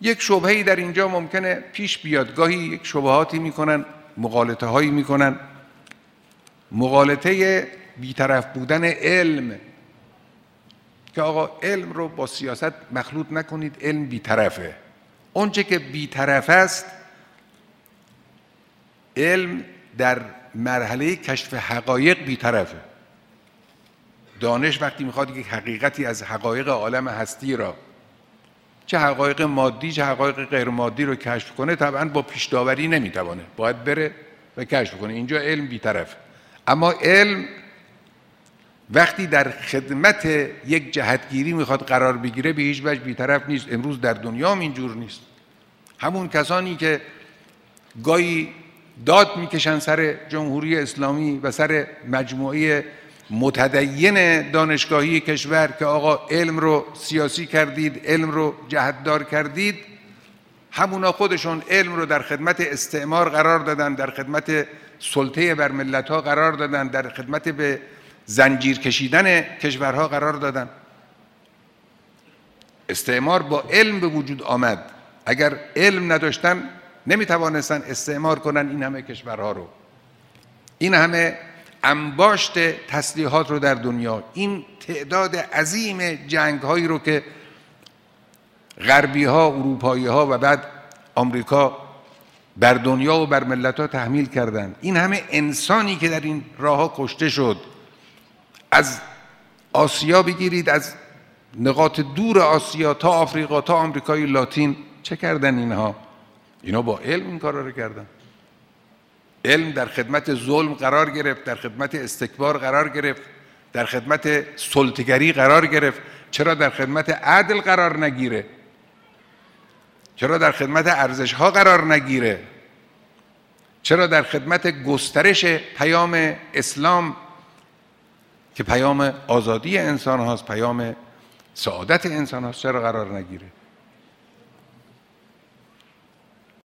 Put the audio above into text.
یک شبهی در اینجا ممکنه پیش بیاد. گاهی یک شبهاتی می‌کنن مقالطه هایی می‌کنن. مقالطه بیطرف بودن علم. که آقا علم رو با سیاست مخلوط نکنید علم بیطرفه. اونچه که بیطرف است علم در مرحله کشف حقایق بیطرفه. دانش وقتی می‌خواد یک حقیقتی از حقایق عالم هستی را چه حقایق مادی چه حقایق غیر مادی رو کشف کنه طبعا با پیش داوری نمی‌توانه. باید بره و کشف کنه. اینجا علم بیطرف اما علم وقتی در خدمت یک جهتگیری می‌خواد قرار بگیره به هیچ وجه بیطرف نیست. امروز در دنیا هم اینجور نیست. همون کسانی که گاهی داد می‌کشن سر جمهوری اسلامی و سر مجموعه متدین دانشگاهی کشور که آقا علم رو سیاسی کردید علم رو جهتدار کردید همونا خودشون علم رو در خدمت استعمار قرار دادن در خدمت سلطه بر ملت ها قرار دادن در خدمت به زنجیر کشیدن کشورها قرار دادن. استعمار با علم به وجود آمد. اگر علم نداشتن نمی توانستن استعمار کنن این همه کشورها رو. این همه انباشت تسلیحات رو در دنیا. این تعداد عظیم جنگ هایی رو که غربی ها اروپایی ها و بعد آمریکا بر دنیا و بر ملت ها تحمیل کردند. این همه انسانی که در این راه ها کشته شد از آسیا بگیرید از نقاط دور آسیا تا آفریقا تا آمریکای لاتین چه کردن اینها؟ اینا با علم این کارا رو کردن. علم در خدمت ظلم قرار گرفت در خدمت استکبار قرار گرفت در خدمت سلطگری قرار گرفت. چرا در خدمت عدل قرار نگیره؟ چرا در خدمت ارزش ها قرار نگیره؟ چرا در خدمت گسترش پیام اسلام که پیام آزادی انسان هاست پیام سعادت انسان هاست چرا قرار نگیره؟